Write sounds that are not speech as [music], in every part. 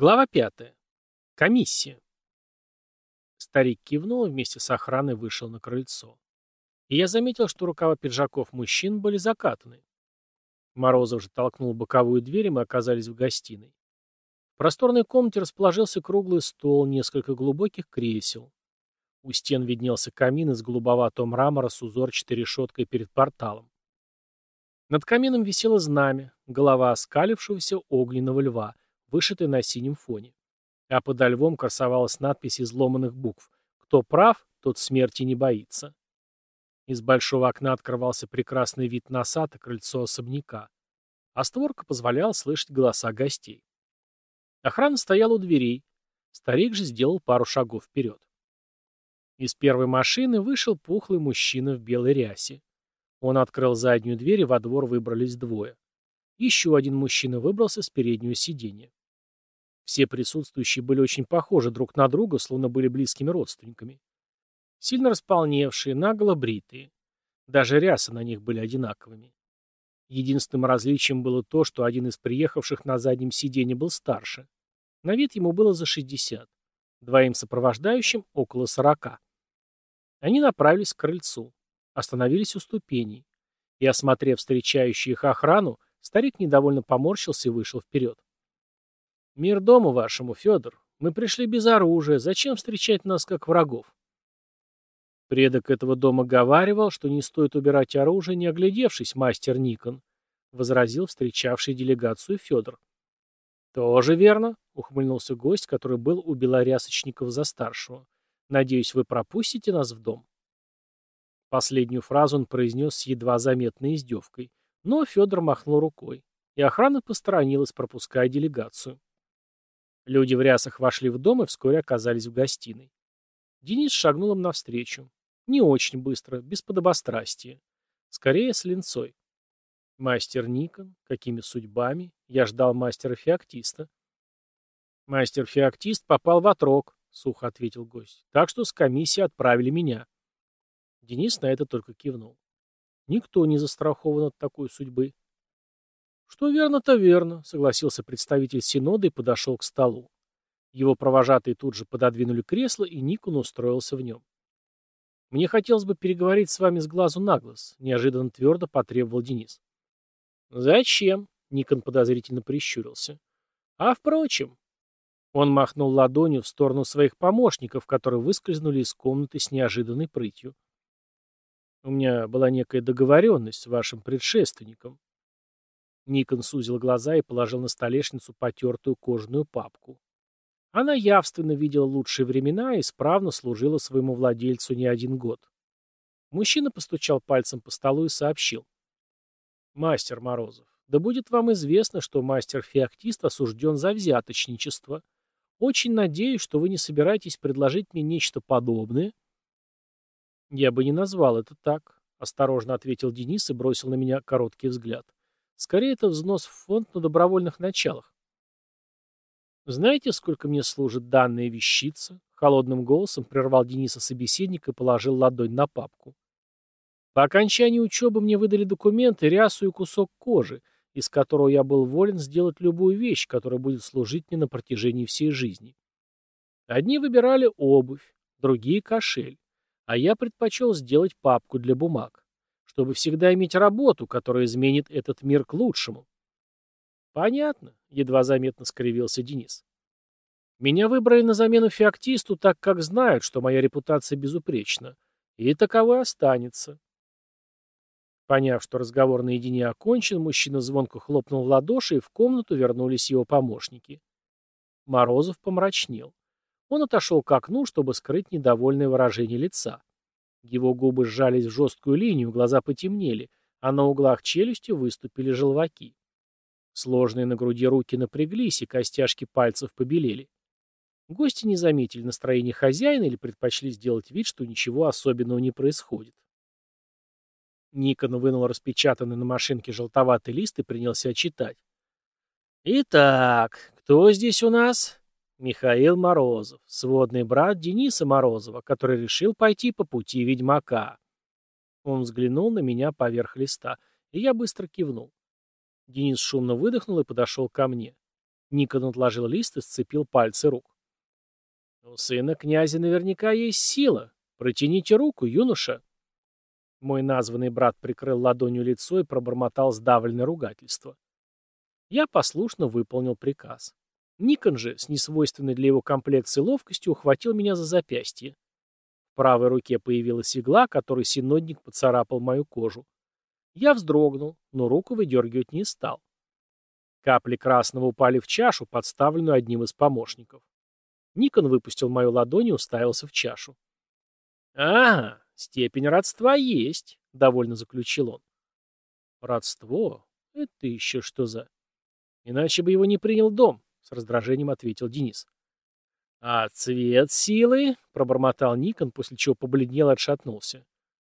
Глава пятая. Комиссия. Старик кивнул и вместе с охраной вышел на крыльцо. И я заметил, что рукава пиджаков мужчин были закатаны. Морозов же толкнул боковую дверь, и мы оказались в гостиной. В просторной комнате расположился круглый стол, несколько глубоких кресел. У стен виднелся камин из голубоватого мрамора с узорчатой решеткой перед порталом. Над камином висело знамя, голова оскалившегося огненного льва, вышитая на синем фоне. А подо львом красовалась надпись из ломаных букв «Кто прав, тот смерти не боится». Из большого окна открывался прекрасный вид на сад и крыльцо особняка, а створка позволяла слышать голоса гостей. Охрана стояла у дверей. Старик же сделал пару шагов вперед. Из первой машины вышел пухлый мужчина в белой рясе. Он открыл заднюю дверь, и во двор выбрались двое. Еще один мужчина выбрался с переднего сиденья. Все присутствующие были очень похожи друг на друга, словно были близкими родственниками. Сильно располневшие, наголо бритые. Даже рясы на них были одинаковыми. Единственным различием было то, что один из приехавших на заднем сиденье был старше. На вид ему было за 60. Двоим сопровождающим около 40. Они направились к крыльцу. Остановились у ступеней. И, осмотрев встречающую их охрану, старик недовольно поморщился и вышел вперед. «Мир дому вашему, Федор. Мы пришли без оружия. Зачем встречать нас как врагов?» Предок этого дома говаривал, что не стоит убирать оружие, не оглядевшись, мастер Никон, возразил встречавший делегацию Федор. «Тоже верно», — ухмыльнулся гость, который был у белорясочников за старшего. «Надеюсь, вы пропустите нас в дом?» Последнюю фразу он произнес с едва заметной издевкой, но Федор махнул рукой, и охрана посторонилась, пропуская делегацию. Люди в рясах вошли в дом и вскоре оказались в гостиной. Денис шагнул им навстречу. Не очень быстро, без подобострастия. Скорее, с линцой. Мастер Никон, какими судьбами? Я ждал мастера-феоктиста. Мастер-феоктист попал в отрок, сухо ответил гость. Так что с комиссии отправили меня. Денис на это только кивнул. Никто не застрахован от такой судьбы. Что верно, то верно, согласился представитель Синода и подошел к столу. Его провожатые тут же пододвинули кресло, и Никон устроился в нем. «Мне хотелось бы переговорить с вами с глазу на глаз», — неожиданно твердо потребовал Денис. «Зачем?» — Никон подозрительно прищурился. «А впрочем...» Он махнул ладонью в сторону своих помощников, которые выскользнули из комнаты с неожиданной прытью. «У меня была некая договоренность с вашим предшественником». Никон сузил глаза и положил на столешницу потертую кожаную папку. Она явственно видела лучшие времена и исправно служила своему владельцу не один год. Мужчина постучал пальцем по столу и сообщил. «Мастер Морозов, да будет вам известно, что мастер-феоктист осужден за взяточничество. Очень надеюсь, что вы не собираетесь предложить мне нечто подобное». «Я бы не назвал это так», — осторожно ответил Денис и бросил на меня короткий взгляд. «Скорее, это взнос в фонд на добровольных началах. «Знаете, сколько мне служит данная вещица?» Холодным голосом прервал Дениса собеседник и положил ладонь на папку. «По окончании учебы мне выдали документы, рясу и кусок кожи, из которого я был волен сделать любую вещь, которая будет служить мне на протяжении всей жизни. Одни выбирали обувь, другие — кошель, а я предпочел сделать папку для бумаг, чтобы всегда иметь работу, которая изменит этот мир к лучшему. «Понятно», — едва заметно скривился Денис. «Меня выбрали на замену феоктисту, так как знают, что моя репутация безупречна. И таковой останется». Поняв, что разговор наедине окончен, мужчина звонко хлопнул в ладоши, и в комнату вернулись его помощники. Морозов помрачнел. Он отошел к окну, чтобы скрыть недовольное выражение лица. Его губы сжались в жесткую линию, глаза потемнели, а на углах челюсти выступили желваки. Сложные на груди руки напряглись, и костяшки пальцев побелели. Гости не заметили настроение хозяина или предпочли сделать вид, что ничего особенного не происходит. Никон вынул распечатанный на машинке желтоватый лист и принялся читать. «Итак, кто здесь у нас?» Михаил Морозов, сводный брат Дениса Морозова, который решил пойти по пути ведьмака. Он взглянул на меня поверх листа, и я быстро кивнул. Денис шумно выдохнул и подошел ко мне. Никон отложил лист и сцепил пальцы рук. «У сына князя наверняка есть сила. Протяните руку, юноша». Мой названный брат прикрыл ладонью лицо и пробормотал сдавленное ругательство. Я послушно выполнил приказ. Никон же, с несвойственной для его комплекции ловкостью, ухватил меня за запястье. В правой руке появилась игла, которой синодник поцарапал мою кожу. Я вздрогнул, но руку выдергивать не стал. Капли красного упали в чашу, подставленную одним из помощников. Никон выпустил мою ладонь и уставился в чашу. «Ага, степень родства есть», — довольно заключил он. «Родство? Это еще что за...» «Иначе бы его не принял дом», — с раздражением ответил Денис. «А цвет силы?» — пробормотал Никон, после чего побледнел и отшатнулся.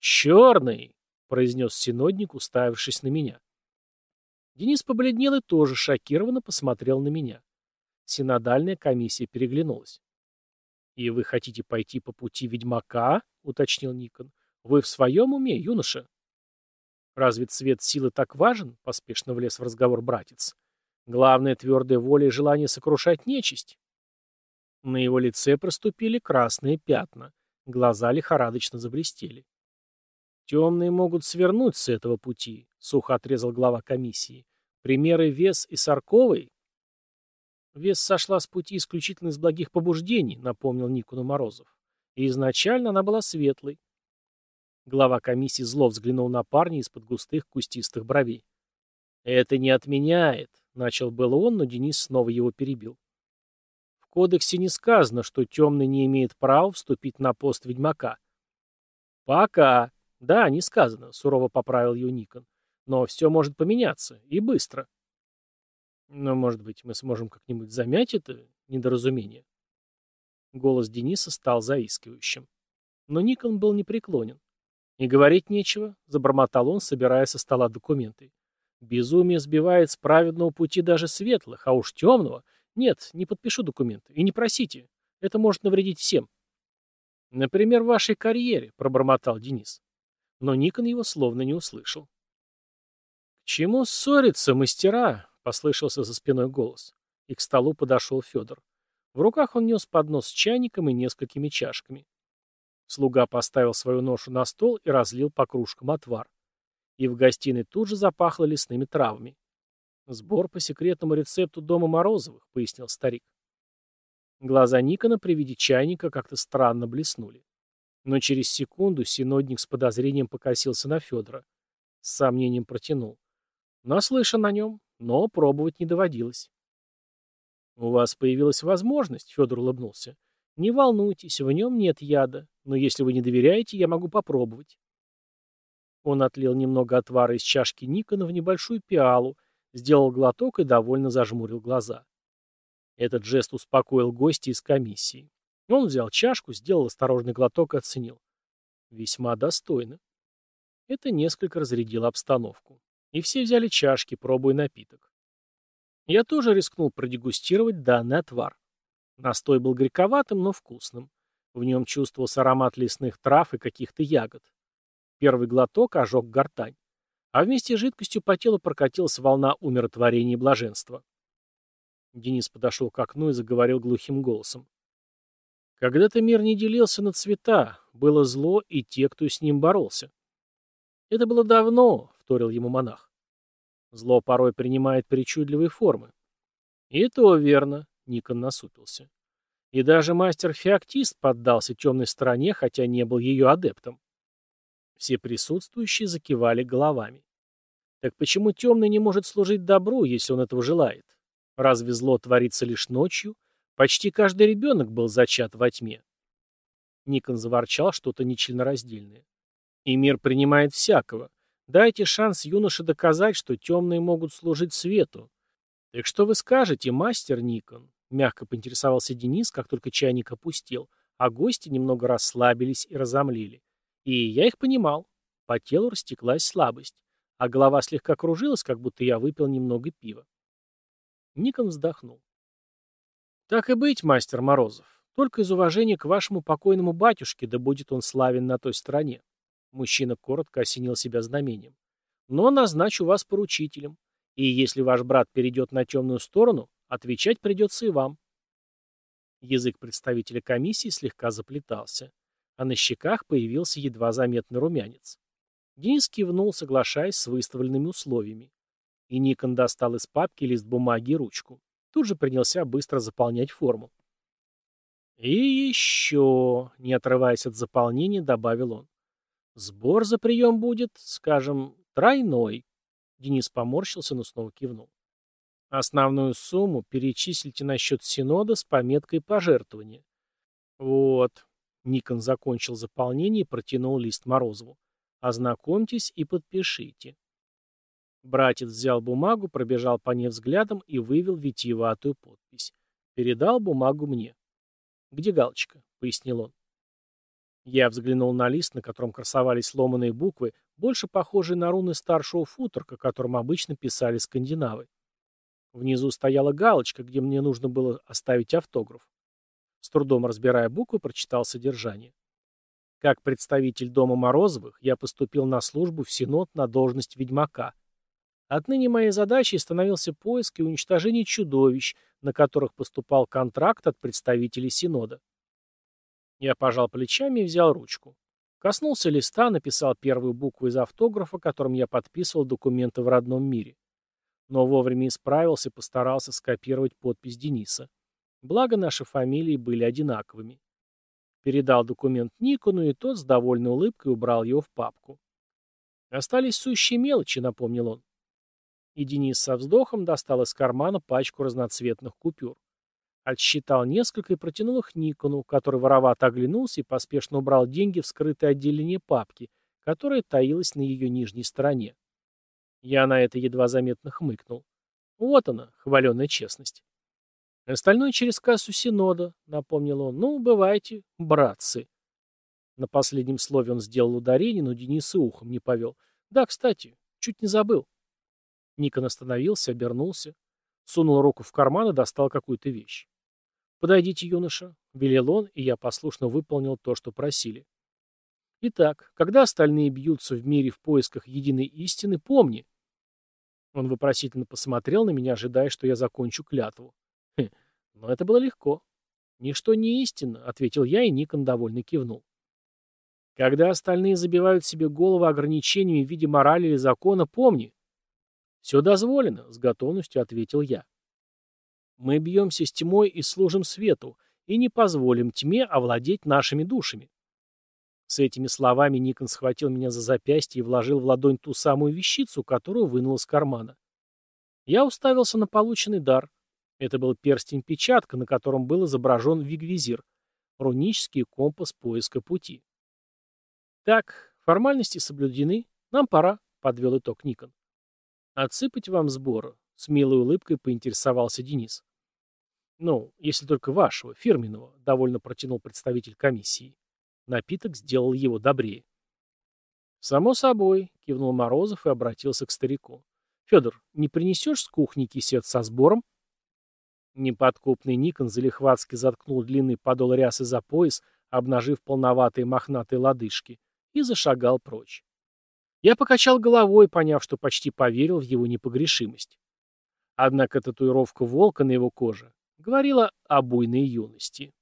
«Черный!» — произнес синодник, уставившись на меня. Денис побледнел и тоже шокированно посмотрел на меня. Синодальная комиссия переглянулась. «И вы хотите пойти по пути ведьмака?» — уточнил Никон. «Вы в своем уме, юноша?» «Разве цвет силы так важен?» — поспешно влез в разговор братец. «Главное — твердая воля и желание сокрушать нечисть». На его лице проступили красные пятна. Глаза лихорадочно заблестели. «Темные могут свернуть с этого пути», — сухо отрезал глава комиссии. «Примеры Вес и Сарковой?» «Вес сошла с пути исключительно из благих побуждений», — напомнил Никону Морозов. «И изначально она была светлой». Глава комиссии зло взглянул на парня из-под густых кустистых бровей. «Это не отменяет», — начал было он, но Денис снова его перебил. «В кодексе не сказано, что темный не имеет права вступить на пост ведьмака». «Пока», «Да, не сказано», — сурово поправил ее Никон. «Но все может поменяться. И быстро». «Но, может быть, мы сможем как-нибудь замять это недоразумение?» Голос Дениса стал заискивающим. Но Никон был непреклонен. «И говорить нечего», — забормотал он, собирая со стола документы. «Безумие сбивает с праведного пути даже светлых, а уж темного. Нет, не подпишу документы. И не просите. Это может навредить всем». «Например, вашей карьере», — пробормотал Денис но Никон его словно не услышал. «К чему ссориться, мастера?» — послышался за спиной голос. И к столу подошел Федор. В руках он нес поднос с чайником и несколькими чашками. Слуга поставил свою ношу на стол и разлил по кружкам отвар. И в гостиной тут же запахло лесными травами. «Сбор по секретному рецепту дома Морозовых», — пояснил старик. Глаза Никона при виде чайника как-то странно блеснули. Но через секунду синодник с подозрением покосился на Федора. С сомнением протянул. Наслышан о нем, но пробовать не доводилось. «У вас появилась возможность», — Федор улыбнулся. «Не волнуйтесь, в нем нет яда, но если вы не доверяете, я могу попробовать». Он отлил немного отвара из чашки Никона в небольшую пиалу, сделал глоток и довольно зажмурил глаза. Этот жест успокоил гостя из комиссии. Он взял чашку, сделал осторожный глоток и оценил. Весьма достойно. Это несколько разрядило обстановку. И все взяли чашки, пробуя напиток. Я тоже рискнул продегустировать данный отвар. Настой был горьковатым, но вкусным. В нем чувствовался аромат лесных трав и каких-то ягод. Первый глоток ожег гортань. А вместе с жидкостью по телу прокатилась волна умиротворения и блаженства. Денис подошел к окну и заговорил глухим голосом. Когда-то мир не делился на цвета, было зло и те, кто с ним боролся. Это было давно, вторил ему монах. Зло порой принимает причудливые формы. И то верно, Никон насупился. И даже мастер-феоктист поддался темной стороне, хотя не был ее адептом. Все присутствующие закивали головами. Так почему темный не может служить добру, если он этого желает? Разве зло творится лишь ночью, Почти каждый ребенок был зачат во тьме. Никон заворчал что-то нечленораздельное. И мир принимает всякого. Дайте шанс юноше доказать, что темные могут служить свету. Так что вы скажете, мастер Никон? Мягко поинтересовался Денис, как только чайник опустил, а гости немного расслабились и разомлели. И я их понимал. По телу растеклась слабость, а голова слегка кружилась, как будто я выпил немного пива. Никон вздохнул. Так и быть, мастер Морозов. Только из уважения к вашему покойному батюшке, да будет он славен на той стороне. Мужчина коротко осенил себя знамением. Но назначу вас поручителем. И если ваш брат перейдет на темную сторону, Отвечать придется и вам. Язык представителя комиссии слегка заплетался, а на щеках появился едва заметный румянец. Денис кивнул, соглашаясь с выставленными условиями. И Никон достал из папки лист бумаги и ручку. Тут же принялся быстро заполнять форму. «И еще», не отрываясь от заполнения, добавил он. «Сбор за прием будет, скажем, тройной». Денис поморщился, но снова кивнул. Основную сумму перечислите на счет Синода с пометкой пожертвования. Вот. Никон закончил заполнение и протянул лист Морозову. Ознакомьтесь и подпишите. Братец взял бумагу, пробежал по ней взглядом и вывел витиеватую подпись. Передал бумагу мне. «Где галочка?» — пояснил он. Я взглянул на лист, на котором красовались сломанные буквы, больше похожие на руны старшего футорка, которым обычно писали скандинавы. Внизу стояла галочка, где мне нужно было оставить автограф. С трудом разбирая буквы, прочитал содержание. Как представитель дома Морозовых, я поступил на службу в Синод на должность ведьмака. Отныне моей задачей становился поиск и уничтожение чудовищ, на которых поступал контракт от представителей Синода. Я пожал плечами и взял ручку. Коснулся листа, написал первую букву из автографа, которым я подписывал документы в родном мире но вовремя исправился и постарался скопировать подпись Дениса. Благо наши фамилии были одинаковыми. Передал документ Никону, и тот с довольной улыбкой убрал его в папку. «Остались сущие мелочи», — напомнил он. И Денис со вздохом достал из кармана пачку разноцветных купюр. Отсчитал несколько и протянул их Никону, который воровато оглянулся и поспешно убрал деньги в скрытое отделение папки, которое таилось на ее нижней стороне. Я на это едва заметно хмыкнул. Вот она, хваленая честность. Остальное через кассу Синода, напомнил он. Ну, бывайте, братцы. На последнем слове он сделал ударение, но Денис и ухом не повел. Да, кстати, чуть не забыл. Никон остановился, обернулся, сунул руку в карман и достал какую-то вещь. «Подойдите, юноша», — велел он, и я послушно выполнил то, что просили. Итак, когда остальные бьются в мире в поисках единой истины, помни. Он вопросительно посмотрел на меня, ожидая, что я закончу клятву. [laughs] Но это было легко. Ничто не истина, ответил я, и Никон довольно кивнул. Когда остальные забивают себе голову ограничениями в виде морали или закона, помни. Все дозволено, с готовностью ответил я. Мы бьемся с тьмой и служим свету, и не позволим тьме овладеть нашими душами. С этими словами Никон схватил меня за запястье и вложил в ладонь ту самую вещицу, которую вынул из кармана. Я уставился на полученный дар. Это был перстень-печатка, на котором был изображен вигвизир, рунический компас поиска пути. «Так, формальности соблюдены. Нам пора», — подвел итог Никон. «Отсыпать вам сбора», — с милой улыбкой поинтересовался Денис. «Ну, если только вашего, фирменного», — довольно протянул представитель комиссии. Напиток сделал его добрее. «Само собой», — кивнул Морозов и обратился к старику. «Федор, не принесешь с кухни кисет со сбором?» Неподкупный Никон залихватски заткнул длинный подол рясы за пояс, обнажив полноватые мохнатые лодыжки, и зашагал прочь. Я покачал головой, поняв, что почти поверил в его непогрешимость. Однако татуировка волка на его коже говорила о буйной юности.